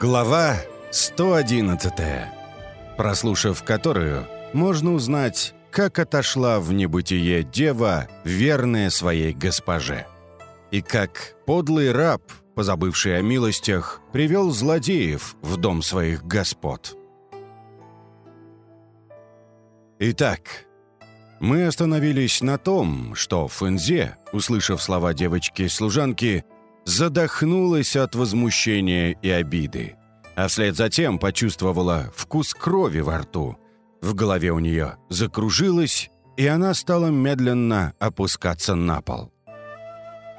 Глава 111, прослушав которую, можно узнать, как отошла в небытие дева, верная своей госпоже, и как подлый раб, позабывший о милостях, привел злодеев в дом своих господ. Итак, мы остановились на том, что Фэнзе, услышав слова девочки-служанки, задохнулась от возмущения и обиды, а вслед за тем почувствовала вкус крови во рту. В голове у нее закружилось, и она стала медленно опускаться на пол.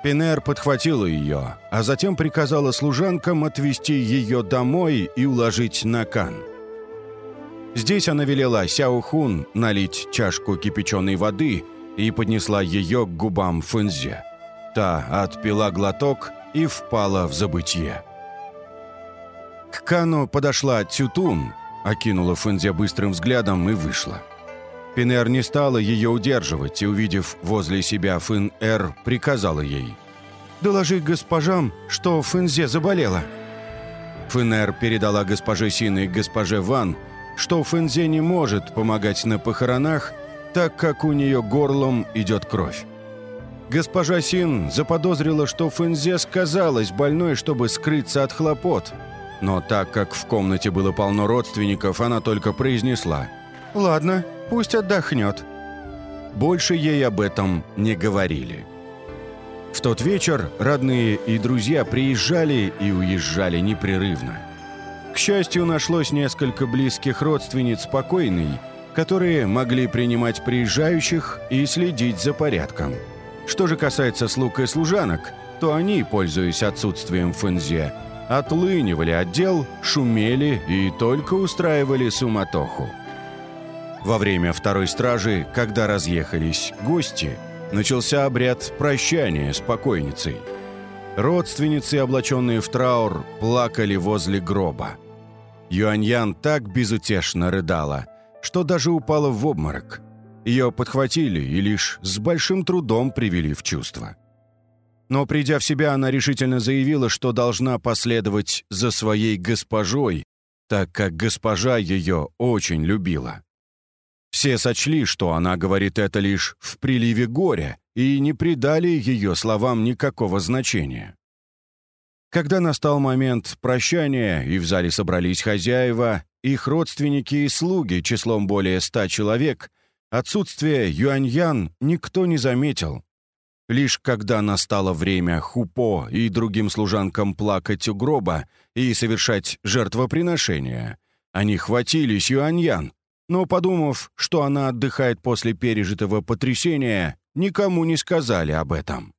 Пинер подхватила ее, а затем приказала служанкам отвезти ее домой и уложить на кан. Здесь она велела Сяохун налить чашку кипяченой воды и поднесла ее к губам Фэнзе. Та отпила глоток и впала в забытье. К Кану подошла Цютун, окинула Фэнзе быстрым взглядом и вышла. Пинер не стала ее удерживать и, увидев возле себя Фын-Эр, приказала ей. «Доложи госпожам, что Фэнзе заболела». Фын-Эр передала госпоже Син и госпоже Ван, что Фэнзе не может помогать на похоронах, так как у нее горлом идет кровь. Госпожа Син заподозрила, что Фэнзе сказалась больной, чтобы скрыться от хлопот. Но так как в комнате было полно родственников, она только произнесла «Ладно, пусть отдохнет». Больше ей об этом не говорили. В тот вечер родные и друзья приезжали и уезжали непрерывно. К счастью, нашлось несколько близких родственниц покойной, которые могли принимать приезжающих и следить за порядком – что же касается слуг и служанок, то они, пользуясь отсутствием Фэнзе, отлынивали отдел, шумели и только устраивали суматоху. Во время второй стражи, когда разъехались гости, начался обряд прощания с покойницей. Родственницы, облаченные в траур, плакали возле гроба. Юаньян так безутешно рыдала, что даже упала в обморок – ее подхватили и лишь с большим трудом привели в чувство. Но придя в себя, она решительно заявила, что должна последовать за своей госпожой, так как госпожа ее очень любила. Все сочли, что она говорит это лишь в приливе горя, и не придали ее словам никакого значения. Когда настал момент прощания, и в зале собрались хозяева, их родственники и слуги числом более ста человек — Отсутствие Юаньян никто не заметил. Лишь когда настало время Хупо и другим служанкам плакать у гроба и совершать жертвоприношения, они хватились Юаньян, но, подумав, что она отдыхает после пережитого потрясения, никому не сказали об этом.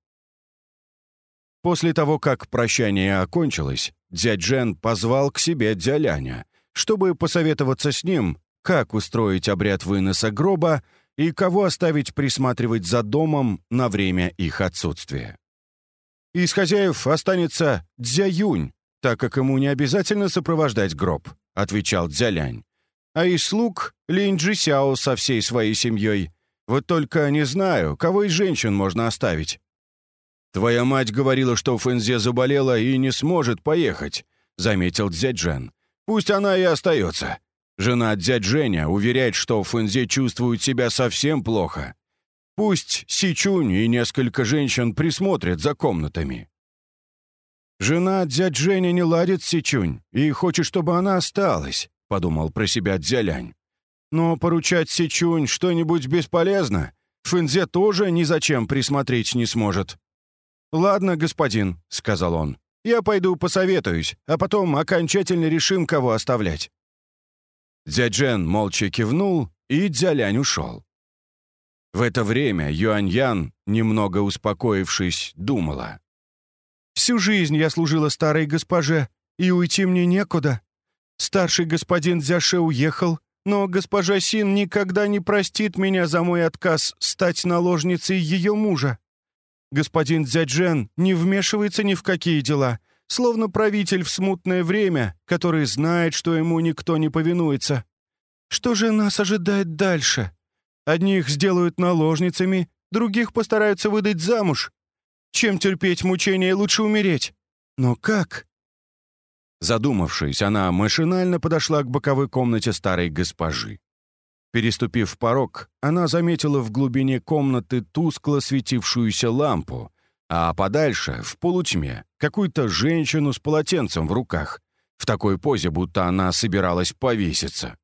После того, как прощание окончилось, дядь Джен позвал к себе Дзяляня, чтобы посоветоваться с ним как устроить обряд выноса гроба и кого оставить присматривать за домом на время их отсутствия. Из хозяев останется Дзяюнь, так как ему не обязательно сопровождать гроб, отвечал Дзялянь. А из слуг — Линь Джисяо со всей своей семьей. Вот только не знаю, кого из женщин можно оставить. «Твоя мать говорила, что Фэнзе заболела и не сможет поехать», — заметил Дзяджен. «Пусть она и остается. Жена дядь Женя уверяет, что Фэнзе чувствует себя совсем плохо. Пусть Сичунь и несколько женщин присмотрят за комнатами. «Жена дядь Женя не ладит Сичунь и хочет, чтобы она осталась», — подумал про себя Дзялянь. «Но поручать Сичунь что-нибудь бесполезно. Фэнзе тоже ни зачем присмотреть не сможет». «Ладно, господин», — сказал он. «Я пойду посоветуюсь, а потом окончательно решим, кого оставлять». Дзяджен молча кивнул, и Дзялянь ушел. В это время Юаньян, немного успокоившись, думала. «Всю жизнь я служила старой госпоже, и уйти мне некуда. Старший господин Дзяше уехал, но госпожа Син никогда не простит меня за мой отказ стать наложницей ее мужа. Господин Дзяджен не вмешивается ни в какие дела, словно правитель в смутное время, который знает, что ему никто не повинуется. Что же нас ожидает дальше? Одних сделают наложницами, других постараются выдать замуж. Чем терпеть мучения, лучше умереть. Но как? Задумавшись, она машинально подошла к боковой комнате старой госпожи. Переступив порог, она заметила в глубине комнаты тускло светившуюся лампу, а подальше, в полутьме, какую-то женщину с полотенцем в руках, в такой позе, будто она собиралась повеситься.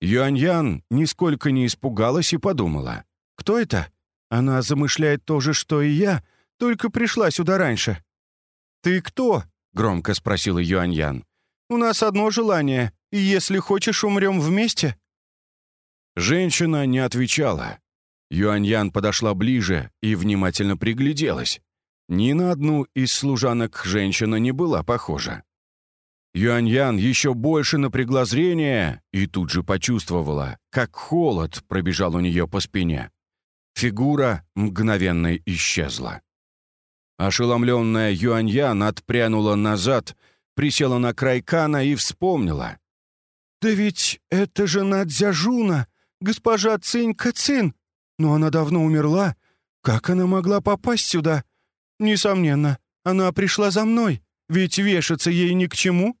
Юань-Ян нисколько не испугалась и подумала. «Кто это? Она замышляет то же, что и я, только пришла сюда раньше». «Ты кто?» — громко спросила Юань-Ян. «У нас одно желание, и если хочешь, умрем вместе». Женщина не отвечала. Юань-Ян подошла ближе и внимательно пригляделась. Ни на одну из служанок женщина не была похожа. Юань-Ян еще больше напрягла зрение и тут же почувствовала, как холод пробежал у нее по спине. Фигура мгновенно исчезла. Ошеломленная Юаньян отпрянула назад, присела на край кана и вспомнила. «Да ведь это же Надзяжуна, госпожа Цинь Цин. Но она давно умерла. Как она могла попасть сюда? Несомненно, она пришла за мной, ведь вешаться ей ни к чему».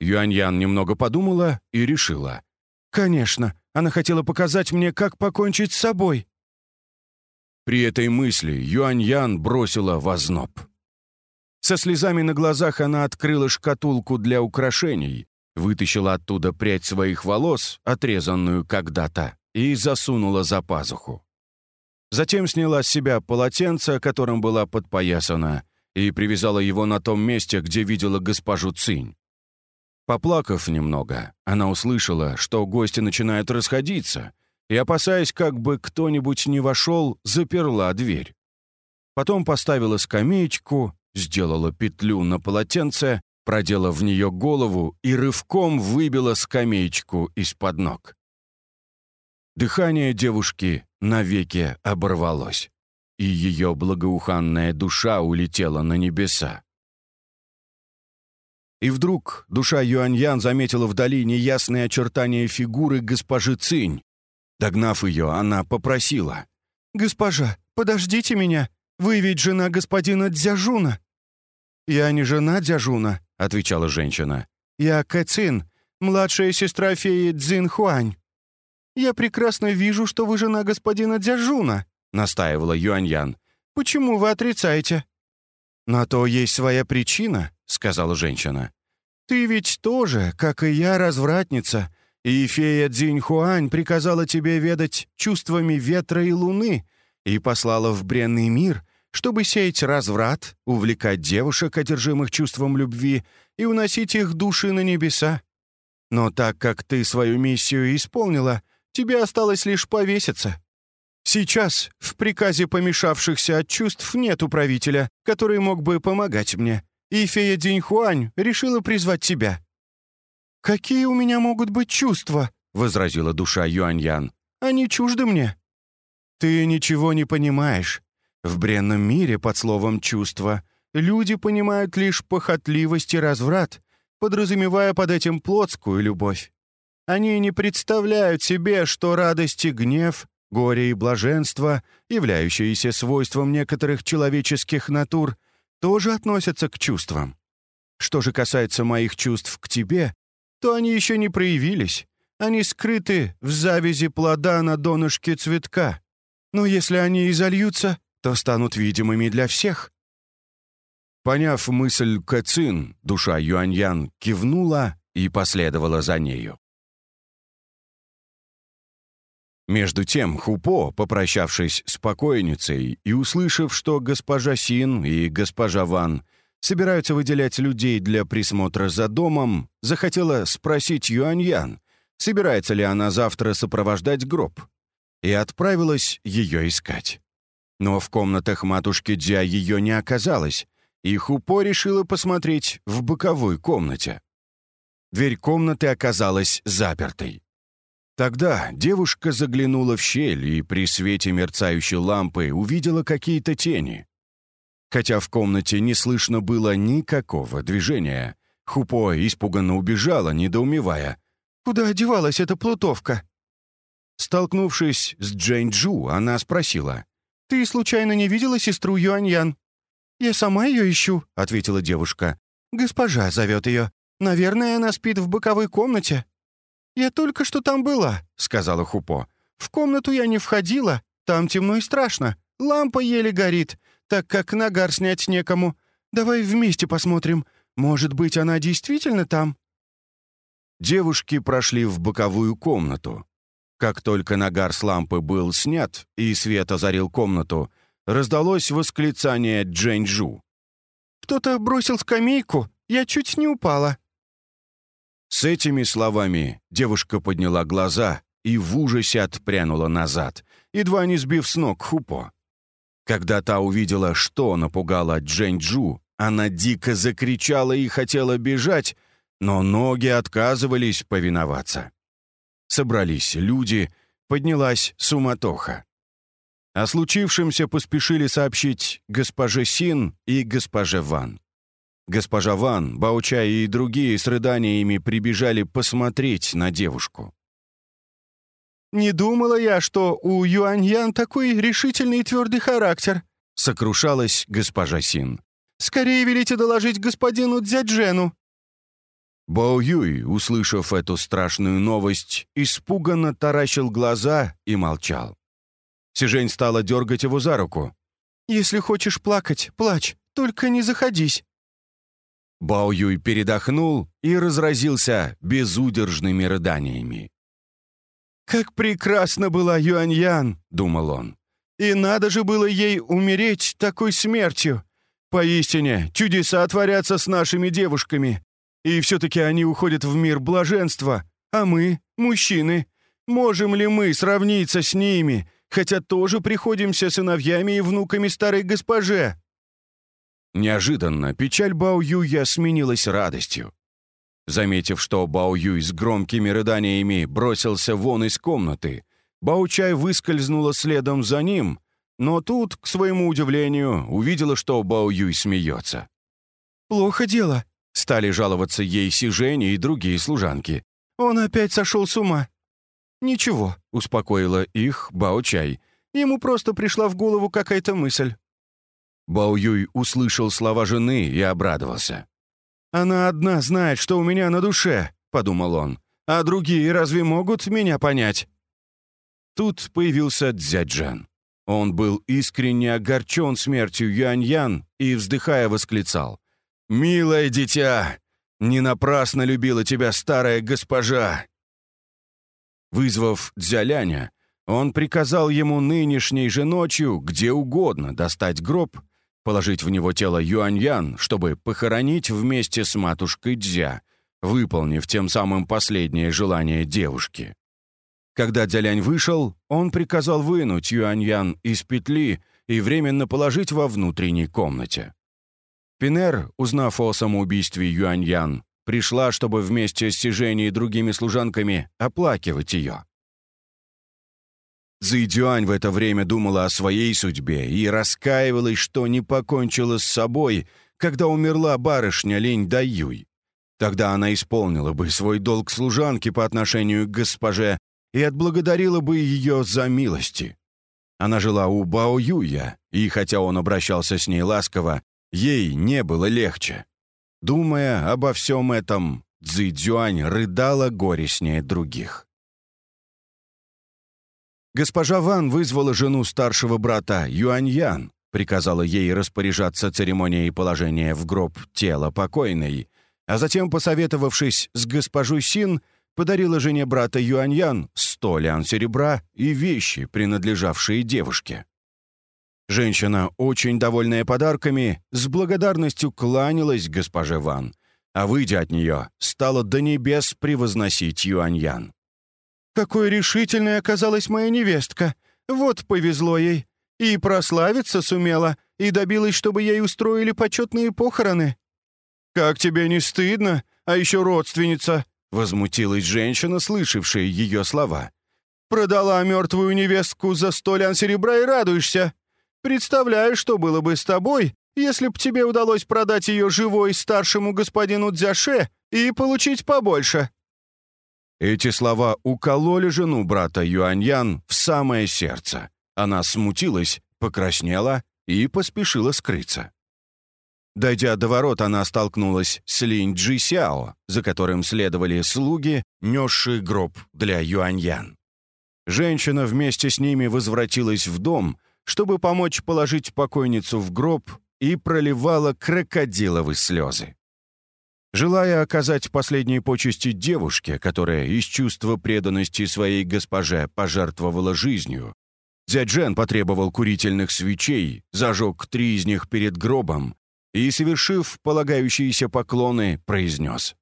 Юаньян немного подумала и решила. «Конечно, она хотела показать мне, как покончить с собой». При этой мысли Юань-Ян бросила в озноб. Со слезами на глазах она открыла шкатулку для украшений, вытащила оттуда прядь своих волос, отрезанную когда-то, и засунула за пазуху. Затем сняла с себя полотенце, которым была подпоясана, и привязала его на том месте, где видела госпожу Цинь. Поплакав немного, она услышала, что гости начинают расходиться, и, опасаясь, как бы кто-нибудь не вошел, заперла дверь. Потом поставила скамеечку, сделала петлю на полотенце, продела в нее голову и рывком выбила скамеечку из-под ног. Дыхание девушки навеки оборвалось, и ее благоуханная душа улетела на небеса. И вдруг душа Юаньян заметила вдали неясные очертания фигуры госпожи Цинь, Догнав ее, она попросила. «Госпожа, подождите меня. Вы ведь жена господина Дзяжуна». «Я не жена Дзяжуна», — отвечала женщина. «Я Кэцин, младшая сестра феи Цзинхуань». «Я прекрасно вижу, что вы жена господина Дзяжуна», — настаивала Юаньян. «Почему вы отрицаете?» «На то есть своя причина», — сказала женщина. «Ты ведь тоже, как и я, развратница, и фея Цзиньхуань приказала тебе ведать чувствами ветра и луны и послала в бренный мир, чтобы сеять разврат, увлекать девушек, одержимых чувством любви, и уносить их души на небеса. Но так как ты свою миссию исполнила, тебе осталось лишь повеситься. Сейчас в приказе помешавшихся от чувств нет управителя, который мог бы помогать мне, и фея Диньхуань решила призвать тебя. «Какие у меня могут быть чувства?» — возразила душа Юаньян. «Они чужды мне». «Ты ничего не понимаешь. В бренном мире под словом «чувство» люди понимают лишь похотливость и разврат, подразумевая под этим плотскую любовь. Они не представляют себе, что радость и гнев, горе и блаженство, являющиеся свойством некоторых человеческих натур, тоже относятся к чувствам. Что же касается моих чувств к тебе, то они еще не проявились. Они скрыты в завязи плода на донышке цветка. Но если они изольются, то станут видимыми для всех. Поняв мысль Кэцин, душа Юаньян кивнула и последовала за нею. Между тем Хупо, попрощавшись с покойницей и услышав, что госпожа Син и госпожа Ван собираются выделять людей для присмотра за домом, захотела спросить Юаньян, собирается ли она завтра сопровождать гроб, и отправилась ее искать. Но в комнатах матушки Дзя ее не оказалось, и Хупо решила посмотреть в боковой комнате. Дверь комнаты оказалась запертой. Тогда девушка заглянула в щель и при свете мерцающей лампы увидела какие-то тени. Хотя в комнате не слышно было никакого движения. Хупо испуганно убежала, недоумевая. «Куда одевалась эта плутовка?» Столкнувшись с Джейн Джу, она спросила. «Ты случайно не видела сестру Юаньян?» «Я сама ее ищу», — ответила девушка. «Госпожа зовет ее. Наверное, она спит в боковой комнате». «Я только что там была», — сказала Хупо. «В комнату я не входила. Там темно и страшно. Лампа еле горит, так как нагар снять некому. Давай вместе посмотрим. Может быть, она действительно там?» Девушки прошли в боковую комнату. Как только нагар с лампы был снят и свет озарил комнату, раздалось восклицание Джэньчжу. «Кто-то бросил скамейку, я чуть не упала». С этими словами девушка подняла глаза и в ужасе отпрянула назад, едва не сбив с ног Хупо. Когда та увидела, что напугало Джэньчжу, она дико закричала и хотела бежать, но ноги отказывались повиноваться. Собрались люди, поднялась суматоха. О случившемся поспешили сообщить госпоже Син и госпоже Ван. Госпожа Ван, Баучай и другие с рыданиями прибежали посмотреть на девушку. «Не думала я, что у Юаньян такой решительный и твердый характер», — сокрушалась госпожа Син. «Скорее велите доложить господину Дзяджену». Бао Юй, услышав эту страшную новость, испуганно таращил глаза и молчал. Сижень стала дергать его за руку. «Если хочешь плакать, плачь, только не заходись». Бао Юй передохнул и разразился безудержными рыданиями. «Как прекрасно была Юаньян!» — думал он. «И надо же было ей умереть такой смертью! Поистине, чудеса творятся с нашими девушками, и все-таки они уходят в мир блаженства, а мы, мужчины, можем ли мы сравниться с ними, хотя тоже приходимся сыновьями и внуками старой госпоже?» Неожиданно печаль Бао Юя сменилась радостью. Заметив, что Бао Юй с громкими рыданиями бросился вон из комнаты, Бао Чай выскользнула следом за ним, но тут, к своему удивлению, увидела, что Бао Юй смеется. «Плохо дело», Стали жаловаться ей Сижень и другие служанки. «Он опять сошел с ума». «Ничего», — успокоила их Бао-чай. Ему просто пришла в голову какая-то мысль. Бао-юй услышал слова жены и обрадовался. «Она одна знает, что у меня на душе», — подумал он. «А другие разве могут меня понять?» Тут появился Дзяджан. Он был искренне огорчен смертью Юань-Ян и, вздыхая, восклицал. «Милое дитя, не напрасно любила тебя старая госпожа!» Вызвав Дзяляня, он приказал ему нынешней же ночью где угодно достать гроб, положить в него тело Юаньян, чтобы похоронить вместе с матушкой Дзя, выполнив тем самым последнее желание девушки. Когда Дзялянь вышел, он приказал вынуть Юаньян из петли и временно положить во внутренней комнате. Пинер, узнав о самоубийстве Юаньян, пришла, чтобы вместе с Сижени и другими служанками оплакивать ее. Цзэйдюань в это время думала о своей судьбе и раскаивалась, что не покончила с собой, когда умерла барышня Лень Даюй. Тогда она исполнила бы свой долг служанки по отношению к госпоже и отблагодарила бы ее за милости. Она жила у Бао Юя, и хотя он обращался с ней ласково, Ей не было легче. Думая обо всем этом, Цзэцзюань рыдала горестнее других. Госпожа Ван вызвала жену старшего брата Юаньян, приказала ей распоряжаться церемонией положения в гроб тела покойной, а затем, посоветовавшись с госпожой Син, подарила жене брата Юаньян сто лян серебра и вещи, принадлежавшие девушке. Женщина, очень довольная подарками, с благодарностью кланялась госпоже Ван, а, выйдя от нее, стала до небес превозносить Юаньян. «Какой решительной оказалась моя невестка! Вот повезло ей! И прославиться сумела, и добилась, чтобы ей устроили почетные похороны!» «Как тебе не стыдно? А еще родственница!» — возмутилась женщина, слышавшая ее слова. «Продала мертвую невестку за сто серебра и радуешься!» Представляю, что было бы с тобой, если б тебе удалось продать ее живой старшему господину Дзяше и получить побольше». Эти слова укололи жену брата Юаньян в самое сердце. Она смутилась, покраснела и поспешила скрыться. Дойдя до ворот, она столкнулась с Линь Джи Сяо, за которым следовали слуги, несшие гроб для Юаньян. Женщина вместе с ними возвратилась в дом, чтобы помочь положить покойницу в гроб и проливала крокодиловые слезы. Желая оказать последние почести девушке, которая из чувства преданности своей госпоже пожертвовала жизнью, Дзяджен потребовал курительных свечей, зажег три из них перед гробом и, совершив полагающиеся поклоны, произнес.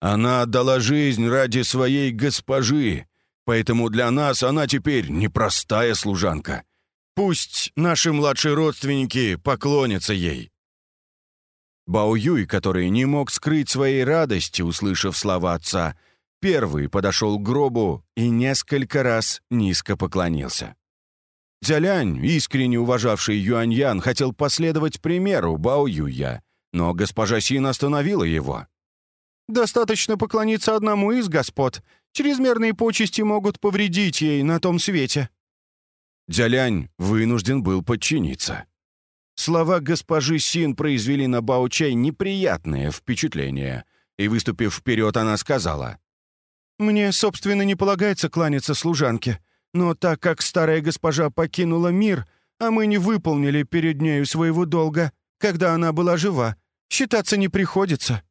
«Она отдала жизнь ради своей госпожи, поэтому для нас она теперь непростая служанка. Пусть наши младшие родственники поклонятся ей». Бао Юй, который не мог скрыть своей радости, услышав слова отца, первый подошел к гробу и несколько раз низко поклонился. Дзялянь, искренне уважавший Юаньян, хотел последовать примеру Бао Юя, но госпожа Син остановила его. «Достаточно поклониться одному из господ. Чрезмерные почести могут повредить ей на том свете». Дзялянь вынужден был подчиниться. Слова госпожи Син произвели на Бао-Чай неприятное впечатление, и, выступив вперед, она сказала, «Мне, собственно, не полагается кланяться служанке, но так как старая госпожа покинула мир, а мы не выполнили перед нею своего долга, когда она была жива, считаться не приходится.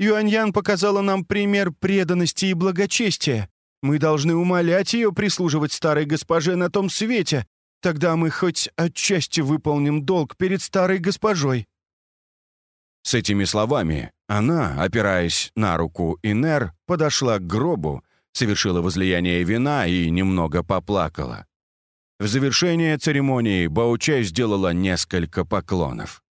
Юаньян показала нам пример преданности и благочестия. Мы должны умолять ее прислуживать старой госпоже на том свете, Тогда мы хоть отчасти выполним долг перед старой госпожой». С этими словами она, опираясь на руку Инер, подошла к гробу, совершила возлияние вина и немного поплакала. В завершение церемонии Баучай сделала несколько поклонов.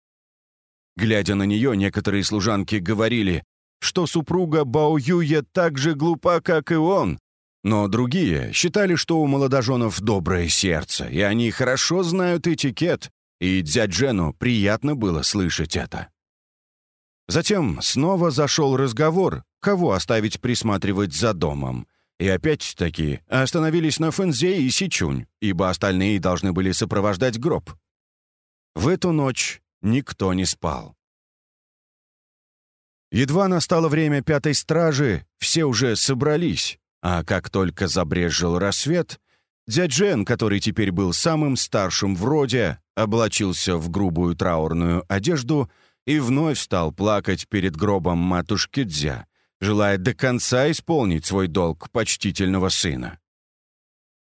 Глядя на нее, некоторые служанки говорили, что супруга Бао Юя так же глупа, как и он, но другие считали, что у молодоженов доброе сердце, и они хорошо знают этикет, и дядь Джену приятно было слышать это. Затем снова зашел разговор, кого оставить присматривать за домом. И опять-таки остановились на Фэнзе и Сичунь, ибо остальные должны были сопровождать гроб. В эту ночь никто не спал. Едва настало время пятой стражи, все уже собрались, а как только забрежил рассвет, дядь который теперь был самым старшим в роде, облачился в грубую траурную одежду и вновь стал плакать перед гробом матушки Дзя, желая до конца исполнить свой долг почтительного сына.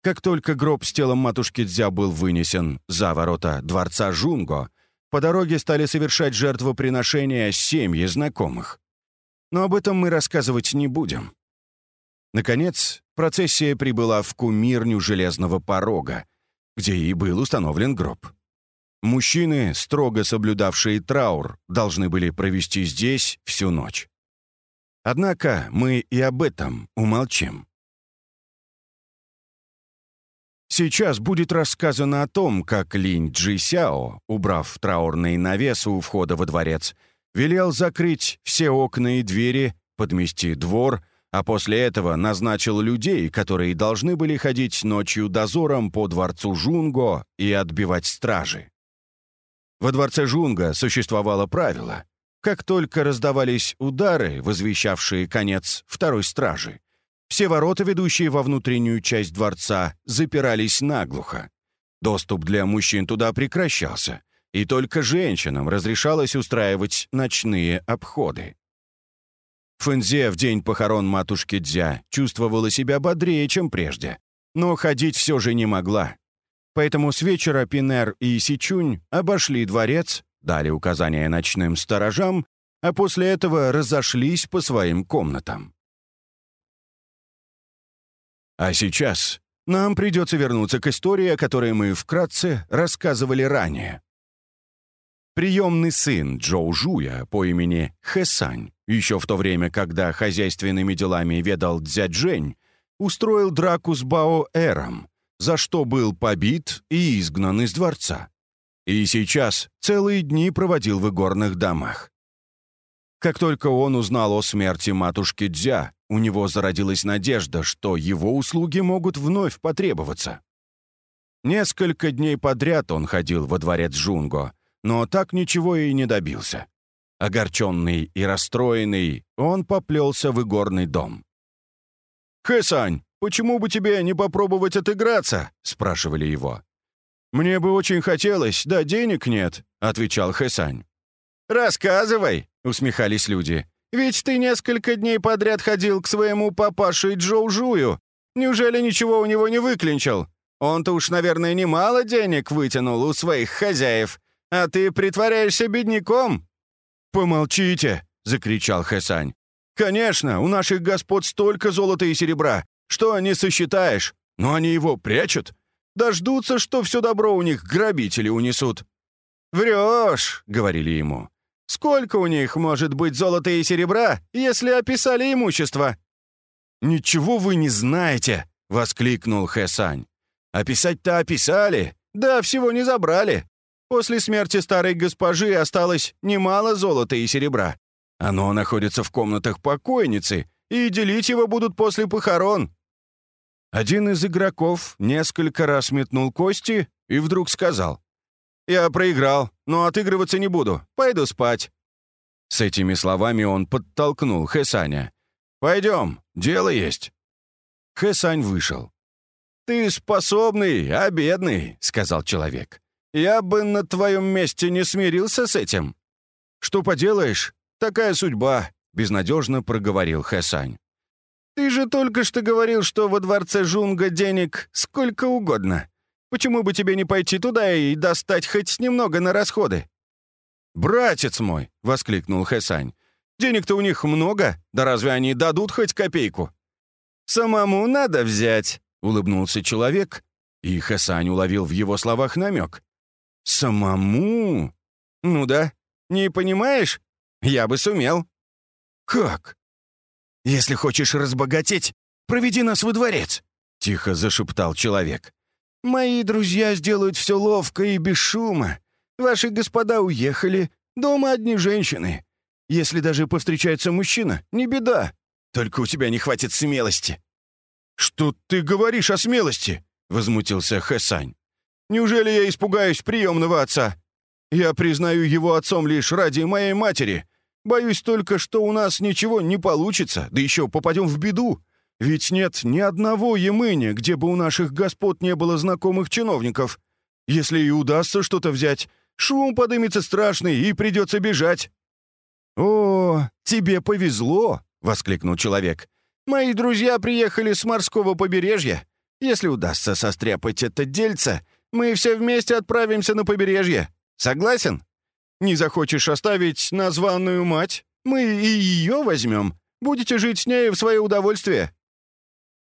Как только гроб с телом матушки Дзя был вынесен за ворота дворца Жунго, по дороге стали совершать жертвоприношения семьи знакомых. Но об этом мы рассказывать не будем. Наконец, процессия прибыла в кумирню железного порога, где и был установлен гроб. Мужчины, строго соблюдавшие траур, должны были провести здесь всю ночь. Однако мы и об этом умолчим. Сейчас будет рассказано о том, как Линь Джи Сяо, убрав траурный навес у входа во дворец, велел закрыть все окна и двери, подмести двор а после этого назначил людей, которые должны были ходить ночью дозором по дворцу Жунго и отбивать стражи. Во дворце Жунга существовало правило. Как только раздавались удары, возвещавшие конец второй стражи, все ворота, ведущие во внутреннюю часть дворца, запирались наглухо. Доступ для мужчин туда прекращался, и только женщинам разрешалось устраивать ночные обходы. Фэнзе в день похорон матушки Дзя чувствовала себя бодрее, чем прежде, но ходить все же не могла. Поэтому с вечера Пинер и Сичунь обошли дворец, дали указания ночным сторожам, а после этого разошлись по своим комнатам. А сейчас нам придется вернуться к истории, о которой мы вкратце рассказывали ранее. Приемный сын Джоу Жуя по имени Хэсань, еще в то время, когда хозяйственными делами ведал Дзяджень, устроил драку с Бао Эром, за что был побит и изгнан из дворца. И сейчас целые дни проводил в игорных домах. Как только он узнал о смерти матушки Дзя, у него зародилась надежда, что его услуги могут вновь потребоваться. Несколько дней подряд он ходил во дворец Жунго, но так ничего и не добился. Огорченный и расстроенный, он поплелся в игорный дом. «Хэсань, почему бы тебе не попробовать отыграться?» — спрашивали его. «Мне бы очень хотелось, да денег нет», — отвечал Хэсань. «Рассказывай», — усмехались люди. «Ведь ты несколько дней подряд ходил к своему папаше Джоу Жую. Неужели ничего у него не выклинчил? Он-то уж, наверное, немало денег вытянул у своих хозяев, а ты притворяешься бедняком». «Помолчите», — закричал Хэсань. «Конечно, у наших господ столько золота и серебра, что не сосчитаешь, но они его прячут. Дождутся, что все добро у них грабители унесут». «Врешь», — говорили ему. «Сколько у них может быть золота и серебра, если описали имущество?» «Ничего вы не знаете», — воскликнул Хэсань. «Описать-то описали, да всего не забрали. После смерти старой госпожи осталось немало золота и серебра. Оно находится в комнатах покойницы, и делить его будут после похорон». Один из игроков несколько раз метнул кости и вдруг сказал. «Я проиграл, но отыгрываться не буду. Пойду спать». С этими словами он подтолкнул Хэсаня. «Пойдем, дело есть». Хэсань вышел. «Ты способный, а бедный», — сказал человек. «Я бы на твоем месте не смирился с этим». «Что поделаешь? Такая судьба», — безнадежно проговорил Хэсань. «Ты же только что говорил, что во дворце Жунга денег сколько угодно. Почему бы тебе не пойти туда и достать хоть немного на расходы?» «Братец мой!» — воскликнул Хэсань. «Денег-то у них много, да разве они дадут хоть копейку?» «Самому надо взять», — улыбнулся человек, и Хэсань уловил в его словах намек. «Самому?» «Ну да. Не понимаешь? Я бы сумел». «Как?» «Если хочешь разбогатеть, проведи нас во дворец», — тихо зашептал человек. «Мои друзья сделают все ловко и без шума. Ваши господа уехали, дома одни женщины. Если даже повстречается мужчина, не беда. Только у тебя не хватит смелости». «Что ты говоришь о смелости?» — возмутился Хэсань. «Неужели я испугаюсь приемного отца? Я признаю его отцом лишь ради моей матери, Боюсь только, что у нас ничего не получится, да еще попадем в беду. Ведь нет ни одного Емыни, где бы у наших господ не было знакомых чиновников. Если и удастся что-то взять, шум подымется страшный и придется бежать». «О, тебе повезло!» — воскликнул человек. «Мои друзья приехали с морского побережья. Если удастся состряпать это дельце, мы все вместе отправимся на побережье. Согласен?» Не захочешь оставить названную мать? Мы и ее возьмем. Будете жить с ней в свое удовольствие».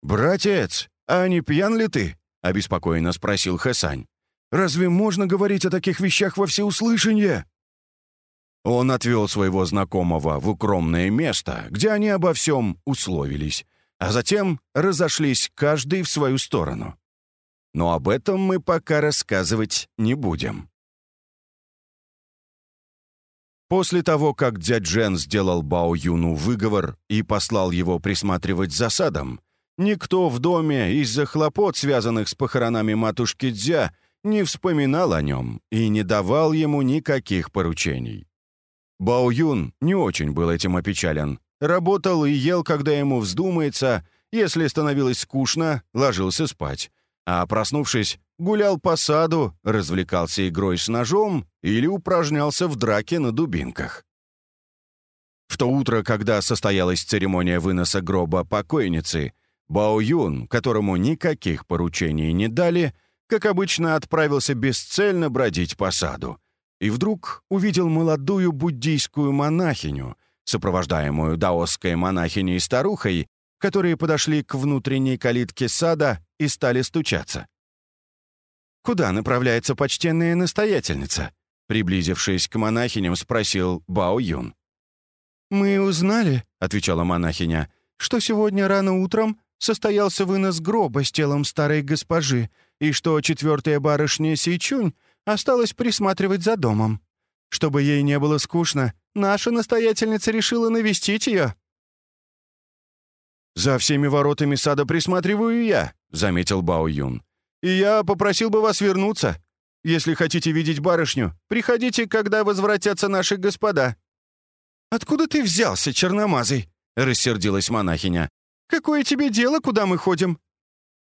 «Братец, а не пьян ли ты?» — обеспокоенно спросил Хэсань. «Разве можно говорить о таких вещах во всеуслышание?» Он отвел своего знакомого в укромное место, где они обо всем условились, а затем разошлись каждый в свою сторону. Но об этом мы пока рассказывать не будем. После того, как дядь Джен сделал Бао Юну выговор и послал его присматривать за садом, никто в доме из-за хлопот, связанных с похоронами матушки Дзя, не вспоминал о нем и не давал ему никаких поручений. Бао Юн не очень был этим опечален. Работал и ел, когда ему вздумается, если становилось скучно, ложился спать. А проснувшись, гулял по саду, развлекался игрой с ножом или упражнялся в драке на дубинках. В то утро, когда состоялась церемония выноса гроба покойницы, Бао Юн, которому никаких поручений не дали, как обычно отправился бесцельно бродить по саду. И вдруг увидел молодую буддийскую монахиню, сопровождаемую даосской монахиней-старухой, которые подошли к внутренней калитке сада и стали стучаться. «Куда направляется почтенная настоятельница?» Приблизившись к монахиням, спросил Бао Юн. «Мы узнали», — отвечала монахиня, «что сегодня рано утром состоялся вынос гроба с телом старой госпожи и что четвертая барышня Сейчунь осталась присматривать за домом. Чтобы ей не было скучно, наша настоятельница решила навестить ее». «За всеми воротами сада присматриваю я», — заметил Бао Юн. И я попросил бы вас вернуться. Если хотите видеть барышню, приходите, когда возвратятся наши господа». «Откуда ты взялся, черномазый?» — рассердилась монахиня. «Какое тебе дело, куда мы ходим?»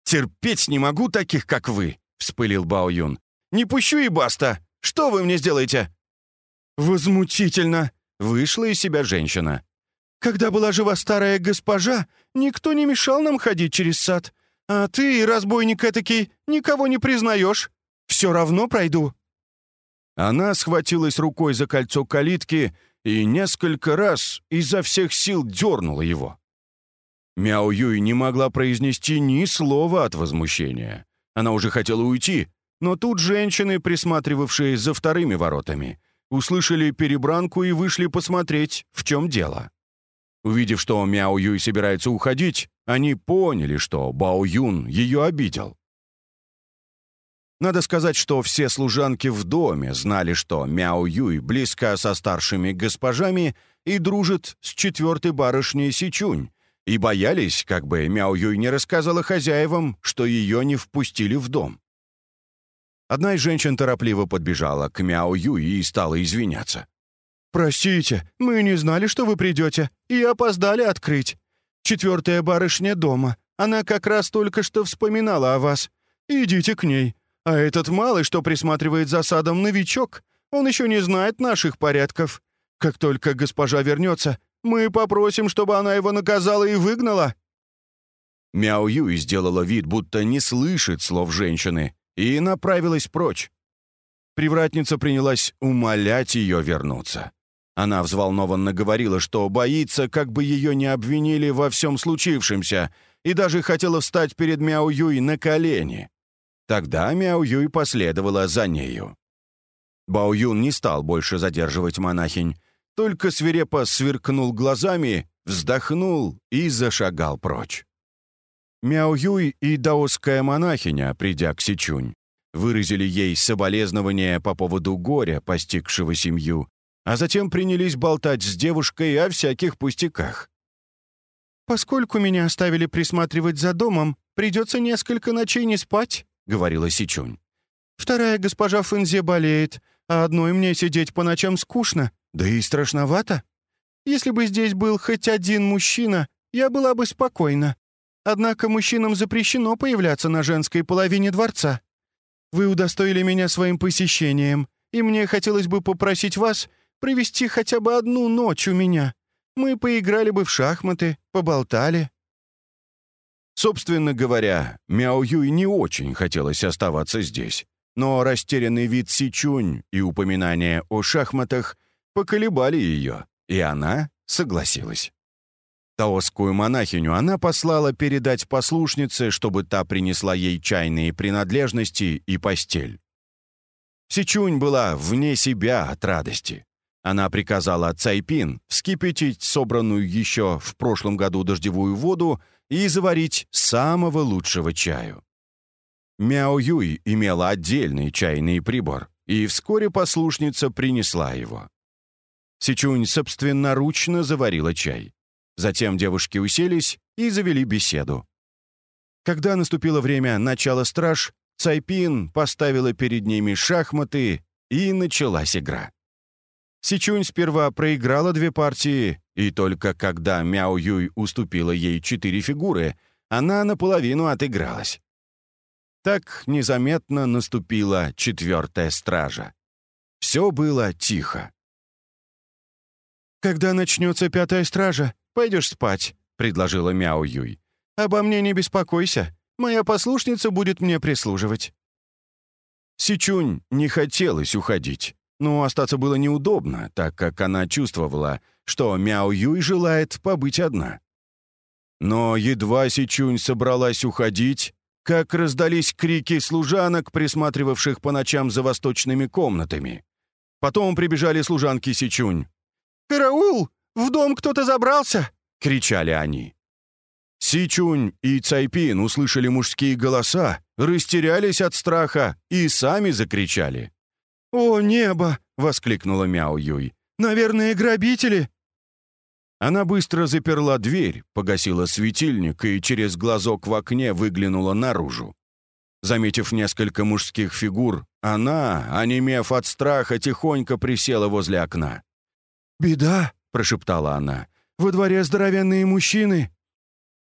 «Терпеть не могу таких, как вы», — вспылил Бао Юн. «Не пущу и баста! Что вы мне сделаете?» «Возмутительно!» — вышла из себя женщина. «Когда была жива старая госпожа, никто не мешал нам ходить через сад. А ты, разбойник этакий, никого не признаешь. Все равно пройду». Она схватилась рукой за кольцо калитки и несколько раз изо всех сил дернула его. Мяо Юй не могла произнести ни слова от возмущения. Она уже хотела уйти, но тут женщины, присматривавшие за вторыми воротами, услышали перебранку и вышли посмотреть, в чем дело. Увидев, что Мяо Юй собирается уходить, они поняли, что Бао Юн ее обидел. Надо сказать, что все служанки в доме знали, что Мяо Юй близка со старшими госпожами и дружит с четвертой барышней Сичунь, и боялись, как бы Мяо Юй не рассказала хозяевам, что ее не впустили в дом. Одна из женщин торопливо подбежала к Мяо Юй и стала извиняться. «Простите, мы не знали, что вы придете, и опоздали открыть. Четвертая барышня дома, она как раз только что вспоминала о вас. Идите к ней. А этот малый, что присматривает за садом, новичок. Он еще не знает наших порядков. Как только госпожа вернется, мы попросим, чтобы она его наказала и выгнала». Мяо Юй сделала вид, будто не слышит слов женщины, и направилась прочь. Привратница принялась умолять ее вернуться. Она взволнованно говорила, что боится, как бы ее не обвинили во всем случившемся, и даже хотела встать перед Мяо Юй на колени. Тогда Мяо Юй последовала за нею. Бао Юн не стал больше задерживать монахинь, только свирепо сверкнул глазами, вздохнул и зашагал прочь. Мяо Юй и даосская монахиня, придя к Сичунь, выразили ей соболезнования по поводу горя, постигшего семью, а затем принялись болтать с девушкой о всяких пустяках. «Поскольку меня оставили присматривать за домом, придется несколько ночей не спать», — говорила Сичунь. «Вторая госпожа Фэнзе болеет, а одной мне сидеть по ночам скучно, да и страшновато. Если бы здесь был хоть один мужчина, я была бы спокойна. Однако мужчинам запрещено появляться на женской половине дворца. Вы удостоили меня своим посещением, и мне хотелось бы попросить вас провести хотя бы одну ночь у меня. Мы поиграли бы в шахматы, поболтали». Собственно говоря, Мяо Юй не очень хотелось оставаться здесь. Но растерянный вид Сичунь и упоминание о шахматах поколебали ее, и она согласилась. Таосскую монахиню она послала передать послушнице, чтобы та принесла ей чайные принадлежности и постель. Сичунь была вне себя от радости. Она приказала Цайпин вскипятить собранную еще в прошлом году дождевую воду и заварить самого лучшего чаю. Мяо Юй имела отдельный чайный прибор, и вскоре послушница принесла его. Сичунь собственноручно заварила чай. Затем девушки уселись и завели беседу. Когда наступило время начала страж, Цайпин поставила перед ними шахматы, и началась игра. Сичунь сперва проиграла две партии, и только когда Мяо Юй уступила ей четыре фигуры, она наполовину отыгралась. Так незаметно наступила четвертая стража. Все было тихо. «Когда начнется пятая стража, пойдешь спать», — предложила Мяо Юй. «Обо мне не беспокойся. Моя послушница будет мне прислуживать». Сичунь не хотелось уходить, но остаться было неудобно, так как она чувствовала, что Мяо Юй желает побыть одна. Но едва Сичунь собралась уходить, как раздались крики служанок, присматривавших по ночам за восточными комнатами. Потом прибежали служанки Сичунь. «Караул! В дом кто-то забрался!» — кричали они. Сичунь и Цайпин услышали мужские голоса, растерялись от страха и сами закричали. «О, небо!» — воскликнула Мяо Юй. «Наверное, грабители!» Она быстро заперла дверь, погасила светильник и через глазок в окне выглянула наружу. Заметив несколько мужских фигур, она, онемев от страха, тихонько присела возле окна. «Беда!» прошептала она. «Во дворе здоровенные мужчины!»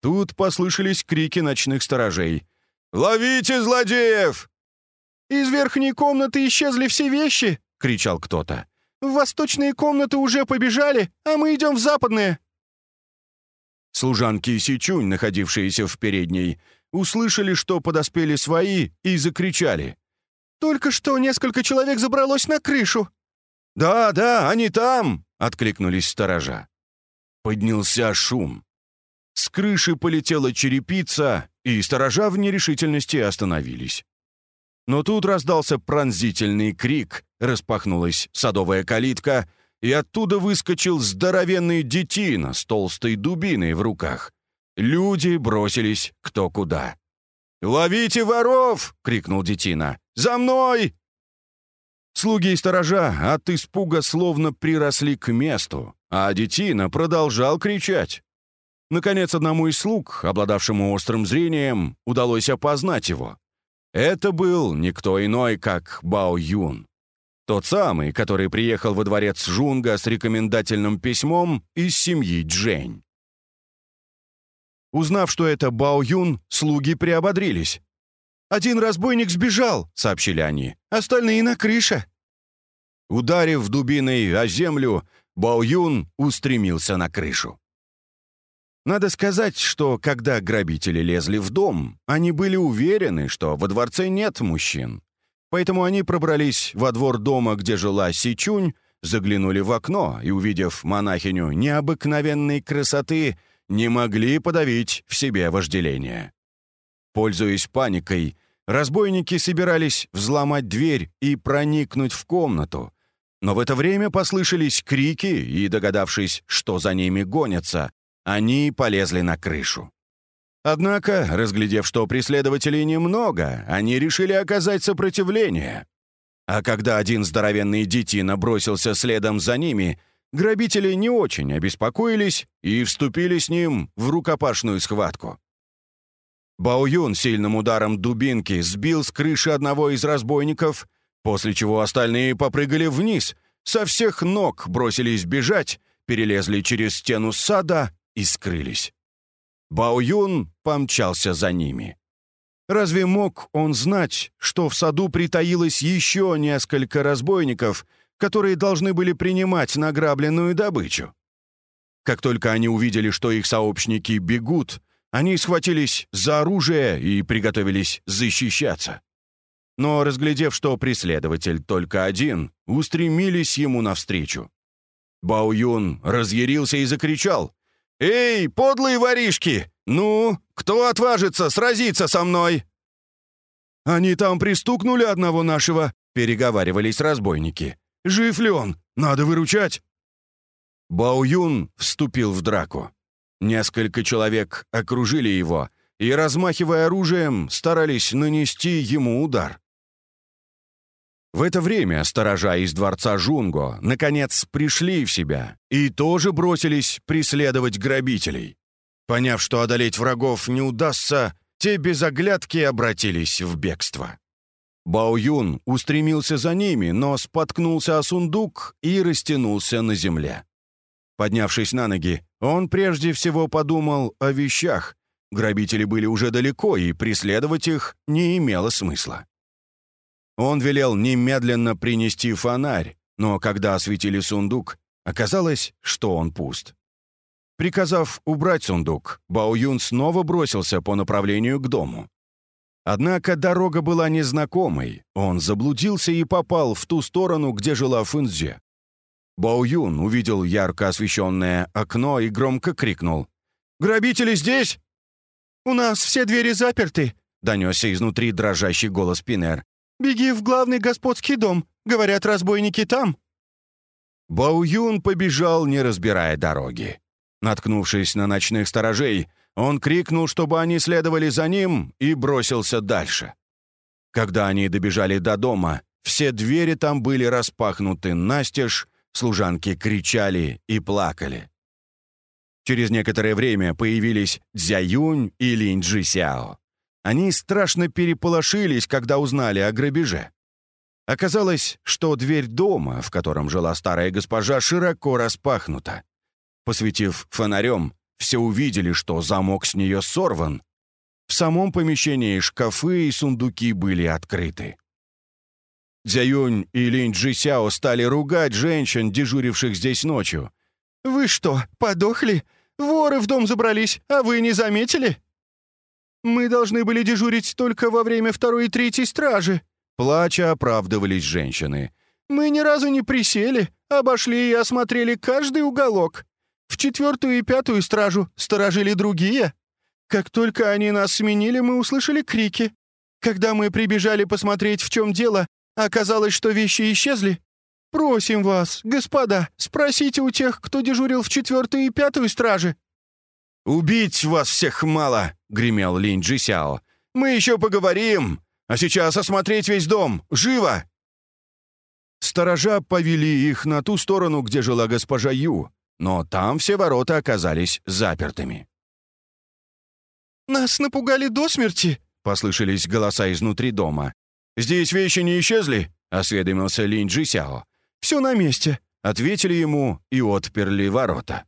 Тут послышались крики ночных сторожей. «Ловите злодеев!» «Из верхней комнаты исчезли все вещи!» — кричал кто-то. «В восточные комнаты уже побежали, а мы идем в западные!» Служанки Сичунь, находившиеся в передней, услышали, что подоспели свои, и закричали. «Только что несколько человек забралось на крышу!» «Да, да, они там!» — откликнулись сторожа. Поднялся шум. С крыши полетела черепица, и сторожа в нерешительности остановились. Но тут раздался пронзительный крик, распахнулась садовая калитка, и оттуда выскочил здоровенный детина с толстой дубиной в руках. Люди бросились кто куда. «Ловите воров!» — крикнул детина. «За мной!» Слуги и сторожа от испуга словно приросли к месту, а детина продолжал кричать. Наконец, одному из слуг, обладавшему острым зрением, удалось опознать его. Это был никто иной, как Бао Юн. Тот самый, который приехал во дворец Жунга с рекомендательным письмом из семьи Джень. Узнав, что это Бао Юн, слуги приободрились. «Один разбойник сбежал», — сообщили они, — «остальные на крыше». Ударив дубиной о землю, Бао Юн устремился на крышу. Надо сказать, что когда грабители лезли в дом, они были уверены, что во дворце нет мужчин. Поэтому они пробрались во двор дома, где жила Сичунь, заглянули в окно и, увидев монахиню необыкновенной красоты, не могли подавить в себе вожделение. Пользуясь паникой, разбойники собирались взломать дверь и проникнуть в комнату. Но в это время послышались крики, и, догадавшись, что за ними гонятся, они полезли на крышу. Однако, разглядев, что преследователей немного, они решили оказать сопротивление. А когда один здоровенный детина бросился следом за ними, грабители не очень обеспокоились и вступили с ним в рукопашную схватку. Бао сильным ударом дубинки сбил с крыши одного из разбойников, после чего остальные попрыгали вниз, со всех ног бросились бежать, перелезли через стену сада и скрылись. Бао помчался за ними. Разве мог он знать, что в саду притаилось еще несколько разбойников, которые должны были принимать награбленную добычу? Как только они увидели, что их сообщники бегут, они схватились за оружие и приготовились защищаться. Но, разглядев, что преследователь только один, устремились ему навстречу. Бао Юн разъярился и закричал. «Эй, подлые воришки! Ну, кто отважится сразиться со мной?» «Они там пристукнули одного нашего», — переговаривались разбойники. «Жив ли он? Надо выручать!» Бао Юн вступил в драку. Несколько человек окружили его и, размахивая оружием, старались нанести ему удар. В это время сторожа из дворца Жунго наконец пришли в себя и тоже бросились преследовать грабителей. Поняв, что одолеть врагов не удастся, те без оглядки обратились в бегство. Бао Юн устремился за ними, но споткнулся о сундук и растянулся на земле. Поднявшись на ноги, он прежде всего подумал о вещах. Грабители были уже далеко, и преследовать их не имело смысла. Он велел немедленно принести фонарь, но когда осветили сундук, оказалось, что он пуст. Приказав убрать сундук, Бао Юн снова бросился по направлению к дому. Однако дорога была незнакомой, он заблудился и попал в ту сторону, где жила Фэнзе. Бао Юн увидел ярко освещенное окно и громко крикнул. «Грабители здесь?» «У нас все двери заперты», — донесся изнутри дрожащий голос Пинер. Беги в главный господский дом. Говорят, разбойники там». Бао Юн побежал, не разбирая дороги. Наткнувшись на ночных сторожей, он крикнул, чтобы они следовали за ним, и бросился дальше. Когда они добежали до дома, все двери там были распахнуты настежь, служанки кричали и плакали. Через некоторое время появились Дзяюнь и Линь Джисяо. Они страшно переполошились, когда узнали о грабеже. Оказалось, что дверь дома, в котором жила старая госпожа, широко распахнута. Посветив фонарем, все увидели, что замок с нее сорван. В самом помещении шкафы и сундуки были открыты. Дзяюнь и Линь Джисяо стали ругать женщин, дежуривших здесь ночью. «Вы что, подохли? Воры в дом забрались, а вы не заметили?» «Мы должны были дежурить только во время второй и третьей стражи», Плача оправдывались женщины. «Мы ни разу не присели, обошли и осмотрели каждый уголок. В четвертую и пятую стражу сторожили другие. Как только они нас сменили, мы услышали крики. Когда мы прибежали посмотреть, в чем дело, оказалось, что вещи исчезли. Просим вас, господа, спросите у тех, кто дежурил в четвертую и пятую стражи». «Убить вас всех мало!» — гремел Линь Джисяо. «Мы еще поговорим! А сейчас осмотреть весь дом! Живо!» Сторожа повели их на ту сторону, где жила госпожа Ю, но там все ворота оказались запертыми. «Нас напугали до смерти!» — послышались голоса изнутри дома. «Здесь вещи не исчезли?» — осведомился Линь Джисяо. «Все на месте», — ответили ему и отперли ворота.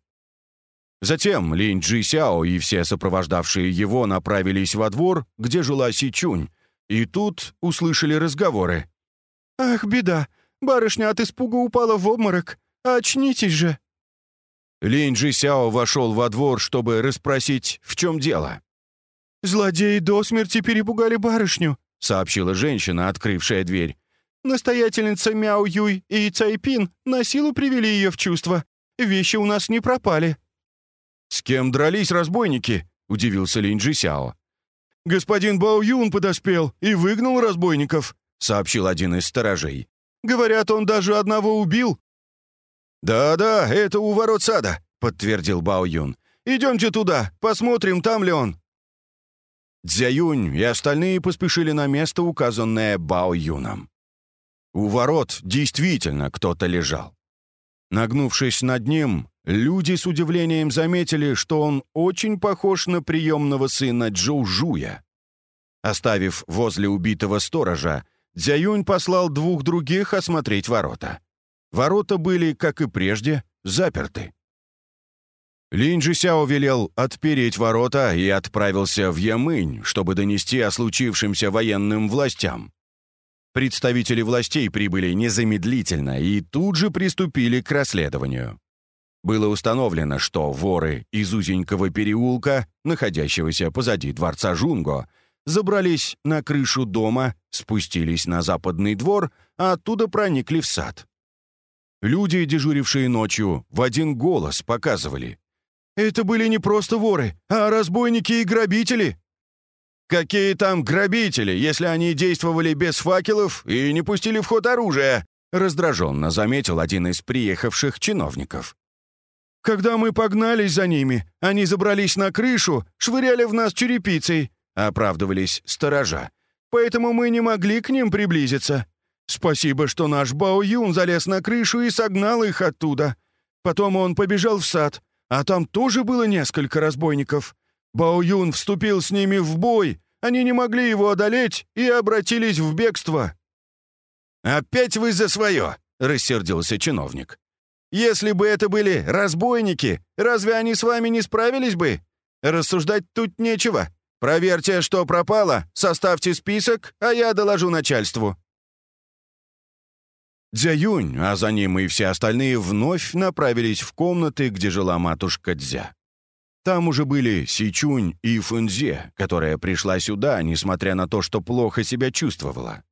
Затем Линь Джисяо и все сопровождавшие его направились во двор, где жила Сичунь, и тут услышали разговоры. «Ах, беда! Барышня от испуга упала в обморок! Очнитесь же!» Линь Джисяо вошел во двор, чтобы расспросить, в чем дело. «Злодеи до смерти перепугали барышню», — сообщила женщина, открывшая дверь. «Настоятельница Мяо Юй и Цайпин на силу привели ее в чувство. Вещи у нас не пропали». «С кем дрались разбойники?» — удивился Линь Джисяо. «Господин Бао Юн подоспел и выгнал разбойников», — сообщил один из сторожей. «Говорят, он даже одного убил». «Да-да, это у ворот сада», — подтвердил Бао Юн. «Идемте туда, посмотрим, там ли он». Дзяюнь и остальные поспешили на место, указанное Бао Юном. У ворот действительно кто-то лежал. Нагнувшись над ним, люди с удивлением заметили, что он очень похож на приемного сына Джоу Жуя. Оставив возле убитого сторожа, Дзяюнь послал двух других осмотреть ворота. Ворота были, как и прежде, заперты. Линь Сяо велел отпереть ворота и отправился в Ямынь, чтобы донести о случившемся военным властям. Представители властей прибыли незамедлительно и тут же приступили к расследованию. Было установлено, что воры из узенького переулка, находящегося позади дворца Жунго, забрались на крышу дома, спустились на западный двор, а оттуда проникли в сад. Люди, дежурившие ночью, в один голос показывали. Это были не просто воры, а разбойники и грабители. Какие там грабители, если они действовали без факелов и не пустили в ход оружие? Раздраженно заметил один из приехавших чиновников. Когда мы погнались за ними, они забрались на крышу, швыряли в нас черепицей, оправдывались сторожа. Поэтому мы не могли к ним приблизиться. Спасибо, что наш Бао Юн залез на крышу и согнал их оттуда. Потом он побежал в сад, а там тоже было несколько разбойников. Бао Юн вступил с ними в бой, они не могли его одолеть и обратились в бегство». «Опять вы за свое!» — рассердился чиновник. «Если бы это были разбойники, разве они с вами не справились бы? Рассуждать тут нечего. Проверьте, что пропало, составьте список, а я доложу начальству». Дзяюнь, а за ним и все остальные вновь направились в комнаты, где жила матушка Дзя. Там уже были Сичунь и Фунзе, которая пришла сюда, несмотря на то, что плохо себя чувствовала.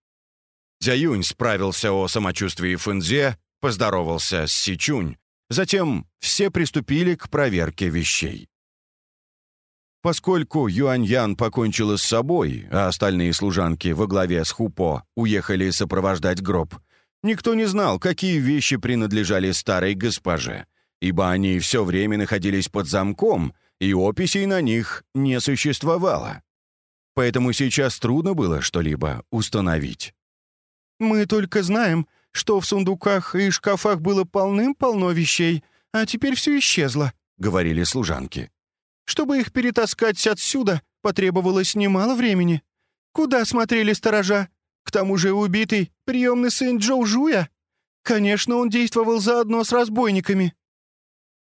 Дзяюнь справился о самочувствии Фунзе, поздоровался с Сичунь, затем все приступили к проверке вещей. Поскольку Юань-Ян покончила с собой, а остальные служанки во главе с Хупо уехали сопровождать гроб, Никто не знал, какие вещи принадлежали старой госпоже, ибо они все время находились под замком, и описей на них не существовало. Поэтому сейчас трудно было что-либо установить. «Мы только знаем, что в сундуках и шкафах было полным-полно вещей, а теперь все исчезло», — говорили служанки. «Чтобы их перетаскать отсюда, потребовалось немало времени. Куда смотрели сторожа? К тому же убитый — приемный сын Джоу Жуя. Конечно, он действовал заодно с разбойниками».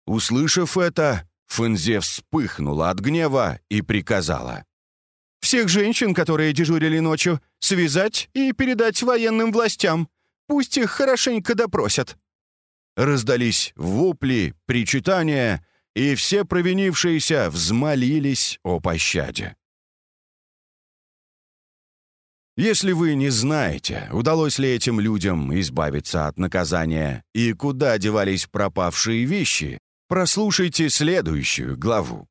Услышав это, Фэнзе вспыхнула от гнева и приказала. «Всех женщин, которые дежурили ночью, связать и передать военным властям. Пусть их хорошенько допросят». Раздались вопли, причитания, и все провинившиеся взмолились о пощаде. Если вы не знаете, удалось ли этим людям избавиться от наказания и куда девались пропавшие вещи, прослушайте следующую главу.